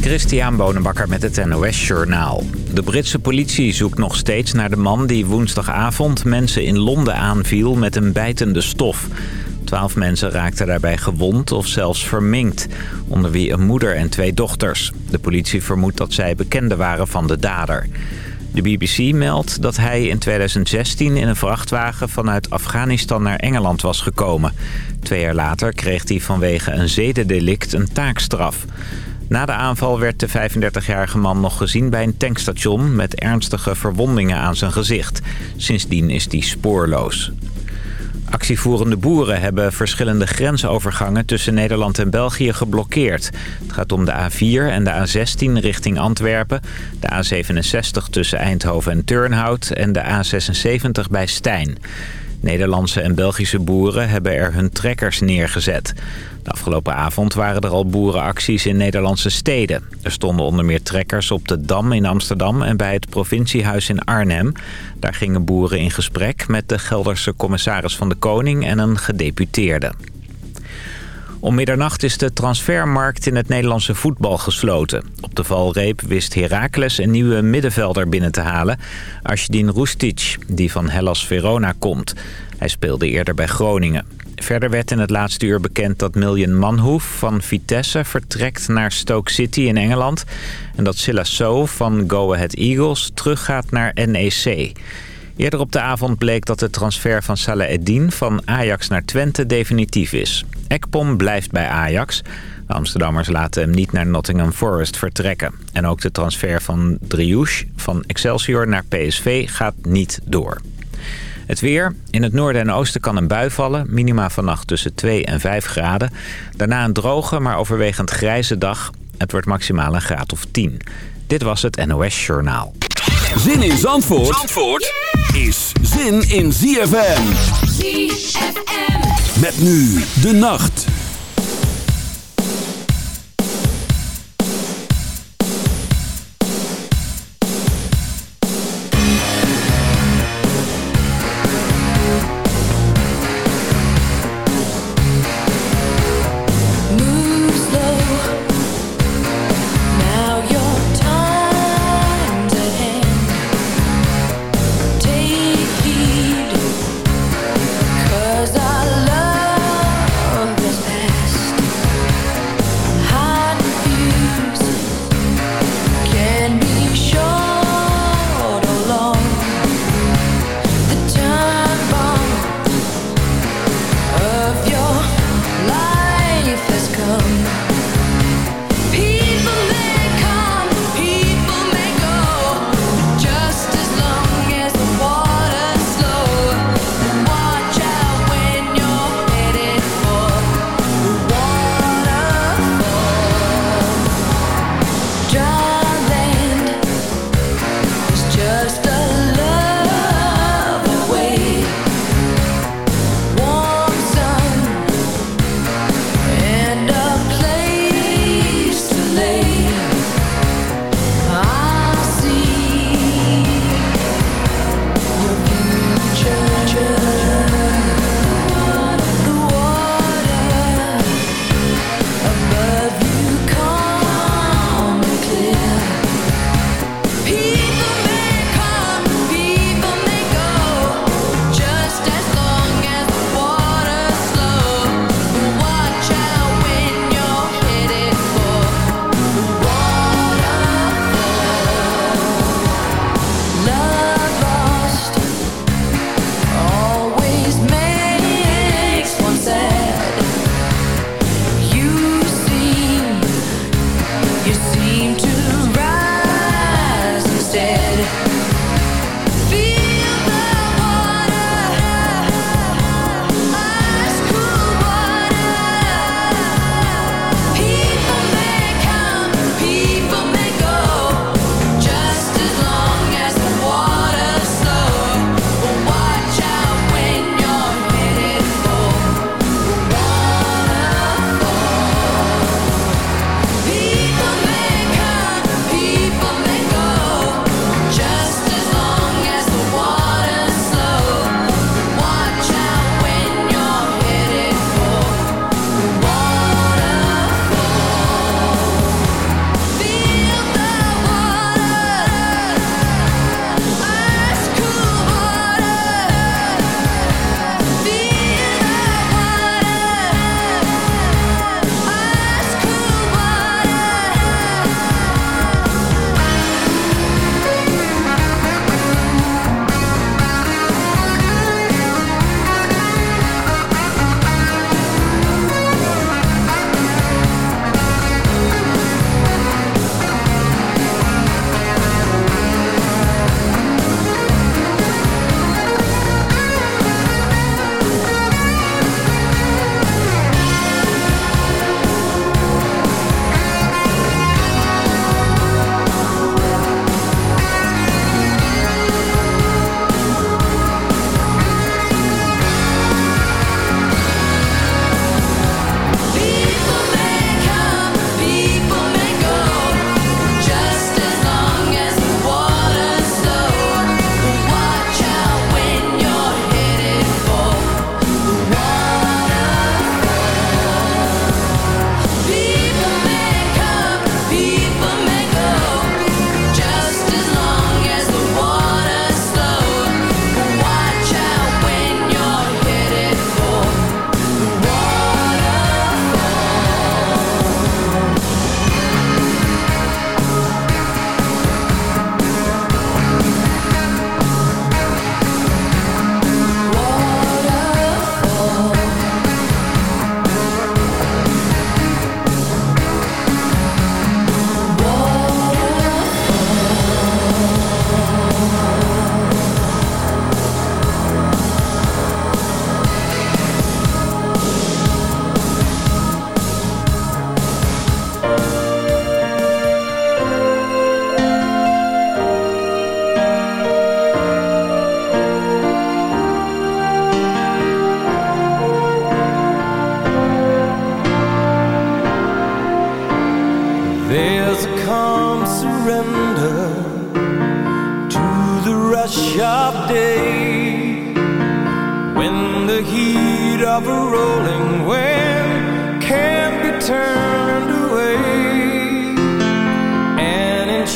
Christian Bonenbakker met het NOS Journaal. De Britse politie zoekt nog steeds naar de man die woensdagavond mensen in Londen aanviel met een bijtende stof. Twaalf mensen raakten daarbij gewond of zelfs verminkt, onder wie een moeder en twee dochters. De politie vermoedt dat zij bekenden waren van de dader. De BBC meldt dat hij in 2016 in een vrachtwagen vanuit Afghanistan naar Engeland was gekomen. Twee jaar later kreeg hij vanwege een zedendelict een taakstraf. Na de aanval werd de 35-jarige man nog gezien bij een tankstation... met ernstige verwondingen aan zijn gezicht. Sindsdien is hij spoorloos. Actievoerende boeren hebben verschillende grensovergangen tussen Nederland en België geblokkeerd. Het gaat om de A4 en de A16 richting Antwerpen, de A67 tussen Eindhoven en Turnhout en de A76 bij Stijn. Nederlandse en Belgische boeren hebben er hun trekkers neergezet. De afgelopen avond waren er al boerenacties in Nederlandse steden. Er stonden onder meer trekkers op de Dam in Amsterdam en bij het provinciehuis in Arnhem. Daar gingen boeren in gesprek met de Gelderse commissaris van de Koning en een gedeputeerde. Om middernacht is de transfermarkt in het Nederlandse voetbal gesloten. Op de valreep wist Heracles een nieuwe middenvelder binnen te halen. Ashdin Rustic, die van Hellas Verona komt. Hij speelde eerder bij Groningen. Verder werd in het laatste uur bekend dat Miljan Manhoef van Vitesse vertrekt naar Stoke City in Engeland. En dat Silasso van Go Ahead Eagles teruggaat naar NEC. Eerder op de avond bleek dat de transfer van Salah Eddin van Ajax naar Twente definitief is. Ekpom blijft bij Ajax. De Amsterdammers laten hem niet naar Nottingham Forest vertrekken. En ook de transfer van Driouche van Excelsior naar PSV gaat niet door. Het weer. In het noorden en oosten kan een bui vallen. Minima vannacht tussen 2 en 5 graden. Daarna een droge, maar overwegend grijze dag. Het wordt maximaal een graad of 10. Dit was het NOS Journaal. Zin in Zandvoort, Zandvoort is zin in ZFM. ZFM. Met nu de nacht.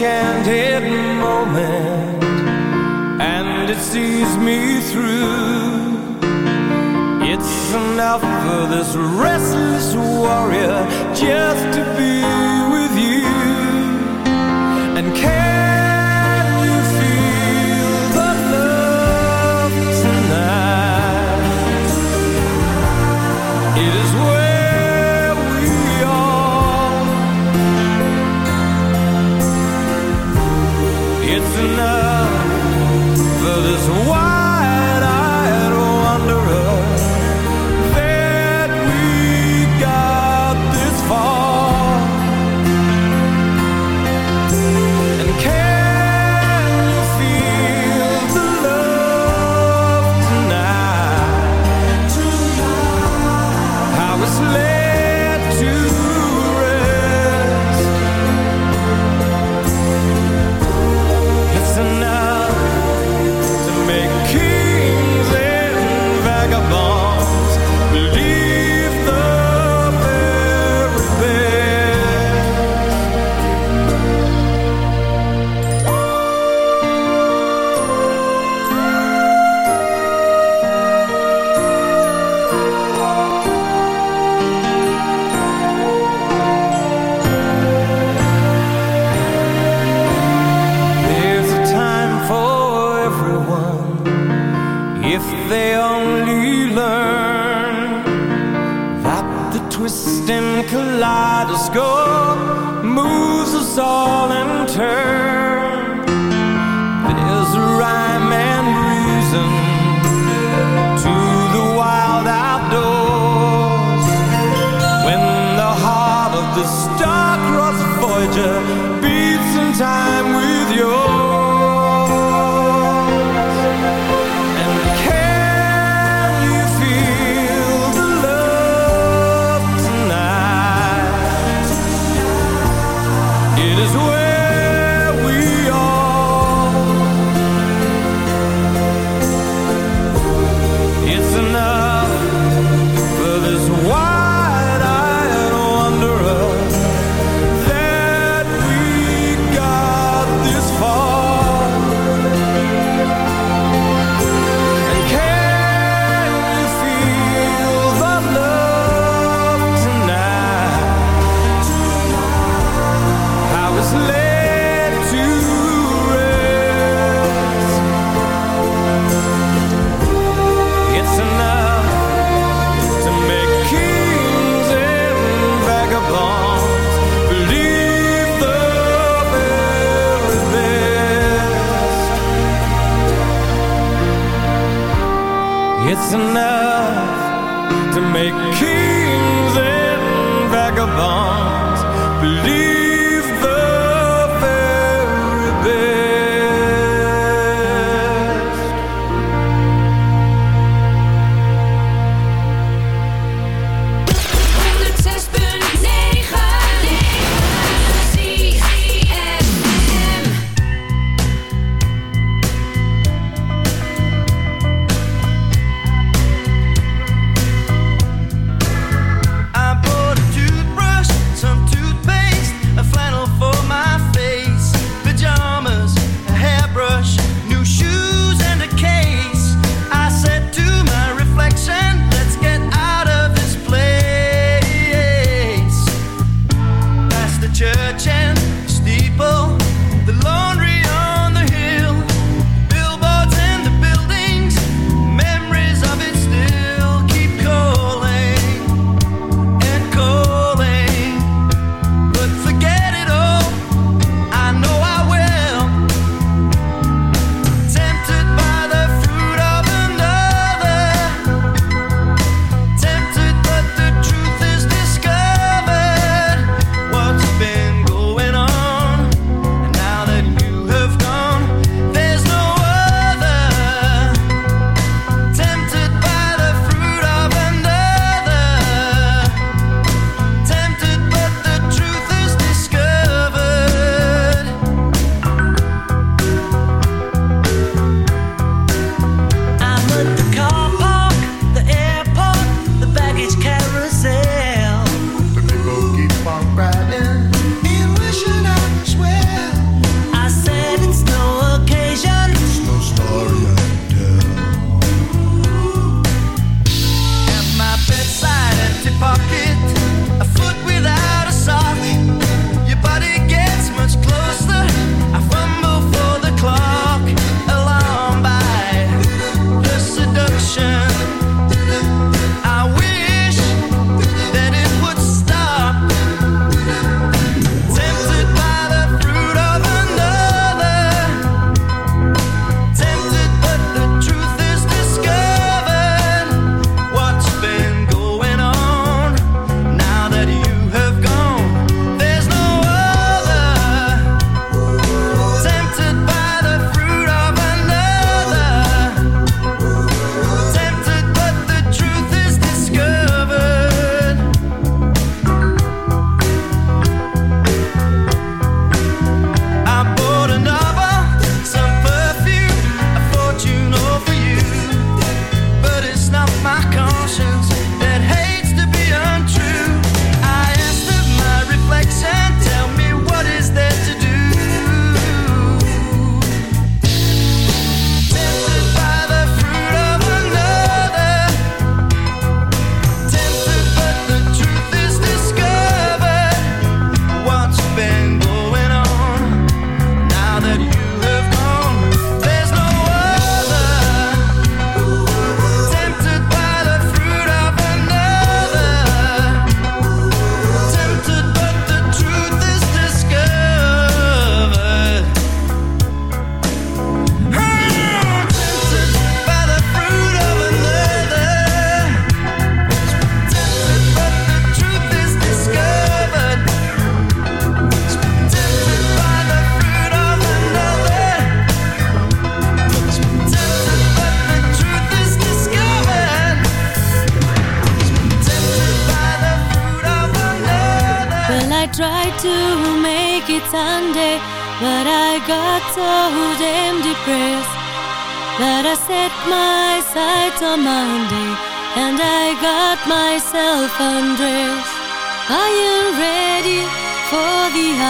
Enchanted moment, and it sees me through. It's enough for this restless warrior just to be with you and can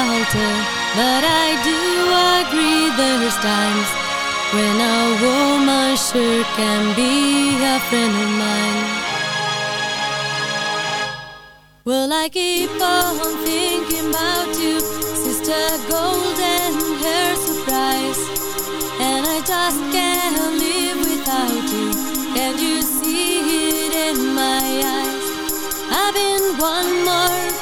but I do agree there's times when a woman sure can be a friend of mine. Will I keep on thinking about you, sister golden hair surprise? And I just can't live without you. Can you see it in my eyes? I've been one more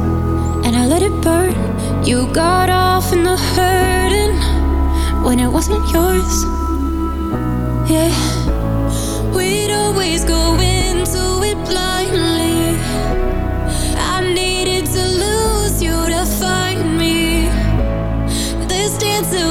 and I let it burn. You got off in the hurting when it wasn't yours. Yeah, we'd always go into it blindly. I needed to lose you to find me. This dancer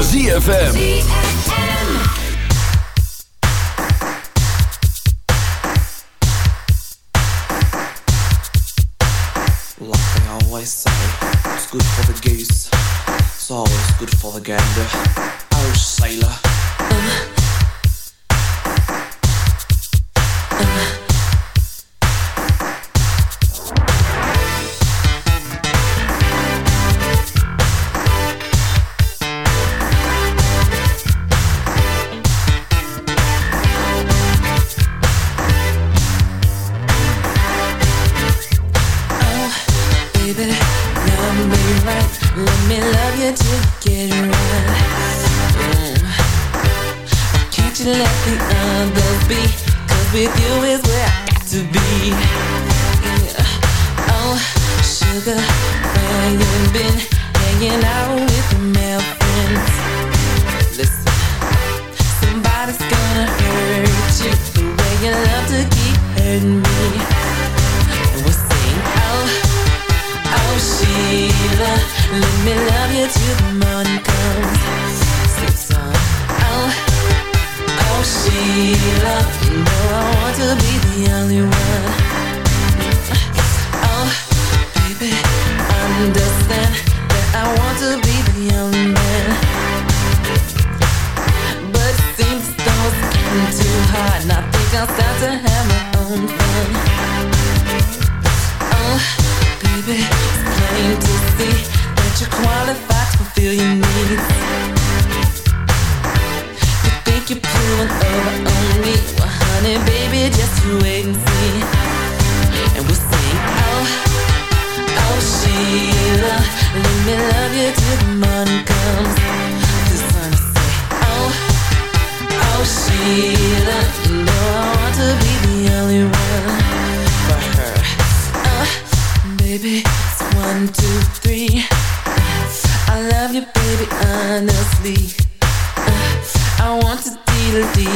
ZFM. Like they always say, it's good for the goose, it's always good for the gander. Honey, baby, just wait and see. Oh, oh, Sheila, let me love you till the morning oh, oh, Sheila, you know I want to be the only one for her. Uh, baby, it's one, two, three. I love you, baby, honestly. Uh, I want to love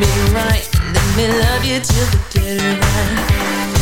me right. Let me love you till the dead of night.